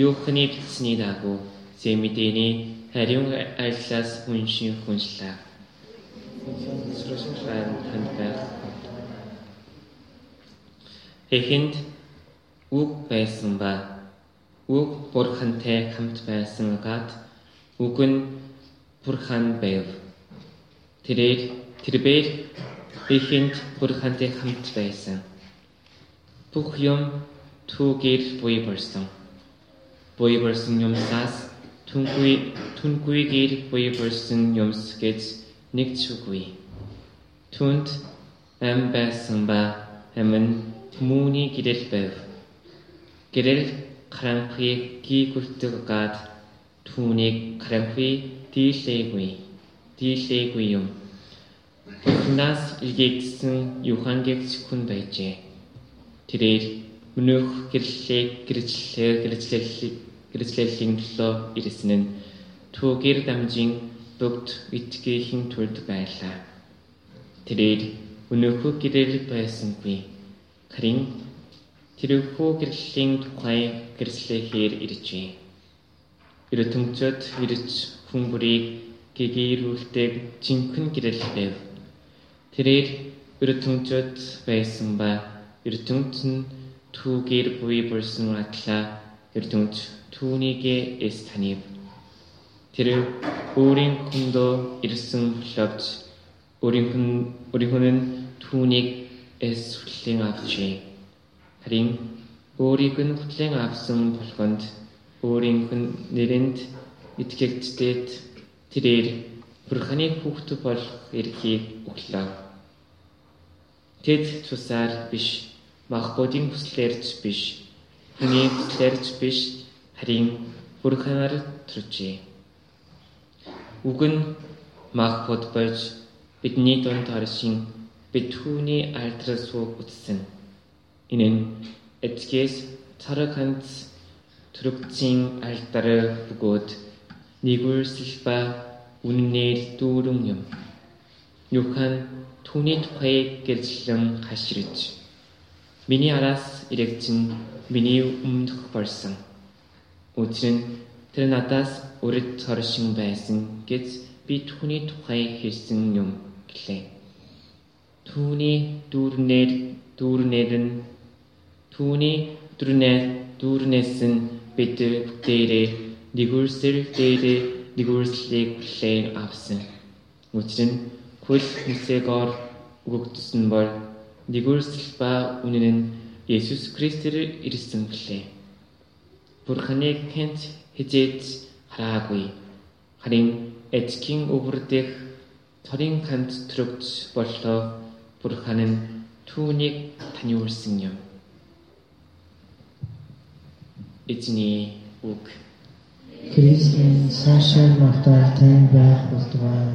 Юухны бичсний дагуу зэмдэний харин айлаас үншин хүнслээ. Эхэнд үг байсан ба үг бурхантай хамт байсан гад үг нь бурхан байв. Тэрээр тэрээр би хинт бүрхэндээ хамт байсан. Бүх юм түүгээр буй болсон. Буй болсон юмсаас түнгүй түнгүйгээр буй болсон юмс гэж нэг чүгүй. Түнд ам байсан ба амин мууны гэрэл байв. Гэрэл крампи гүйгүртэг гад түүнийг крампи дийлээгүй. Дийлээгүй юм. Тэндээс илгээгдсэн Юхангэгч хүн байжээ. Тэрээр мөнөөх гэрлэлийг гэрчлэлээр гэрчлэлийг гэрчлэлийн төлөө ирсэн нь түүгэр дамжийн бүгд итгэхийн төлд байлаа. Тэрээр өнөөхөө гэрэл байсангүй. Харин тэрхүү гэрлийн тухай гэрчлэхээр иржээ. Эрдэмтэд ирж хүн бүрийг гэгэрүүлдэг жинхэнэ гэрэл байв. Тэрээр эрдэнтүүд байсан ба эрдэнтэн нь түүгээр буй болсон атлаа эрдэнт түүнийг эс танив. Тэр өөрийн хүндөө ирсэн лавж өөрийнх нь өөрийнх нь түүнийг эс хүлээн авчи. Харин өөрийг нь хүлээн авсан болохонд өөрийнх нь нэрэнд итгэгддээд тэрээр бурханы хүүхэд болох эрхийг өглөө. Тэд цусаар биш, махбодийн хүслээрч биш, хүний хүслээрч биш, харин бүрхэмээр төржээ. Үг нь махбод байж бидний дунд оршин битүүний альдрал сууг утсан. Энэ нь эцгээс цараг ханц төрөгцийн альдар бөгөөд нэгүрсэл ба үннээр дүүрэн юм. Юхан түүний тухайг гэлслэн хаширж миний араас ирэгчин миний өмнөх болсон. Учир нь тэр надаас өрөд цоршин байсан гэж би түүний тухай хэлсэн юм гэлээ. Түүний дүүрнэр дүүрнэр нь түүний дүүрнэр дүүрнэс нь бид бүтээрээ нэгүрсэр дээрээ нэгүрслийг хүлээн авсан. Учир нь хөлснэсээр өгөгдсөн бол нэгүрсэл ба үнэн нь Есүс Христээр ирсэн гэлээ. Бурханы кент хизээд хараагүй. Харин эцгийн өвөр дэх цорын хамт төрөгч боллоо. Бурхан нь түүнийг таниулсан юм. Эзний үг. Христийн сашаа магтаал тань байх болтугай.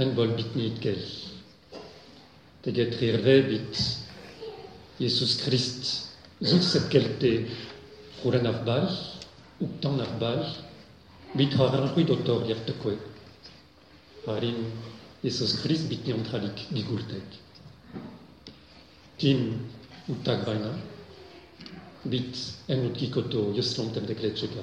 en bol bitnit gell. Te getri Jesus Christ zut set kelte ruren ar bal, uktan ar bit har ar ruid otor Harin Jesus Christ bit neantralik gigultek. Tim utag bit en utkikoto josrom tem um dekletseka.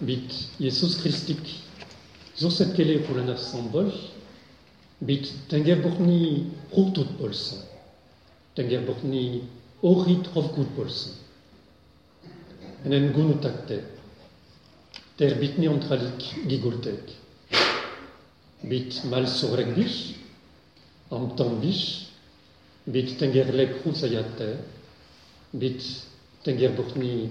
bit Jesus Christik, zoset kele pour sambol, bit tengerborni rutut bolsen, tengerborni orit rovgut bolsen. En en takte ter bit neontralik gigoltek, bit mal sorek bich, am bich, bit tengerlek rutsayate, bit tengerborni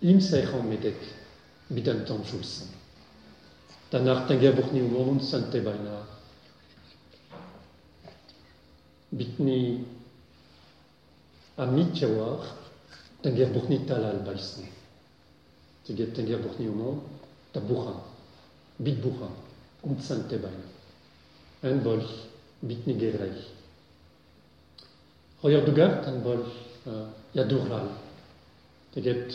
imseichomedet mit dem Tomschussen. Danach den Geburten im Mond sandte beinahe. Bitni amitjawar, den Geburten talal beißen. Sie geht den Geburten im Mond, der Bucha, bit Bucha und sandte beinahe. Ein Wolf, bitni gereich. Heuer du gart ein Wolf, äh, ja dural. Der geht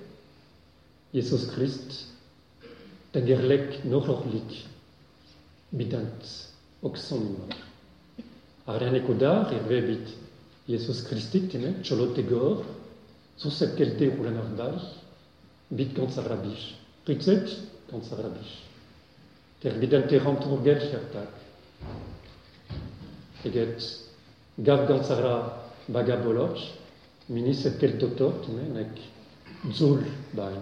Jesus den gerlek nororlik bidant oxonima. Arreneko dar ervebit Jesus Christik tene txolotegor zuzet kelte uren ardai bit gantzarrabix. Ritzet rabiche. Ter bidante rantur gel Et get, gav gantzarra bagabolotx, minis et keltotor tene nek zul bain.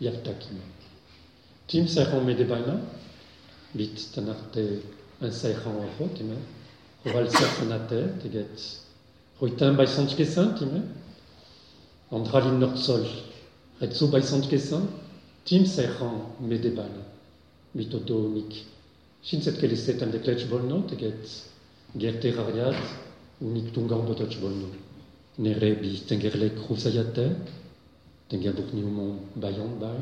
jaktakinak. Tim seichon medebaina, bit tanarte un seichon orho, time, roval seichonate, teget, ruitin baisantkesan, time, andralin nortsol, retsu baisantkesan, tim seichon Bit odo nik. Shinset keliset an deklech bolno, teget, rariat. unik tungan bototch bolno. Nere bi tengerlek rusayate, den gern doch nie um Bayern bei.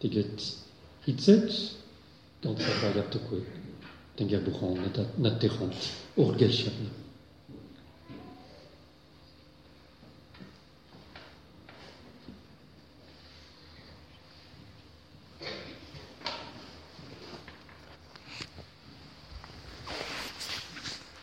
T'es geht Rizet, ganz einfach, ja, doch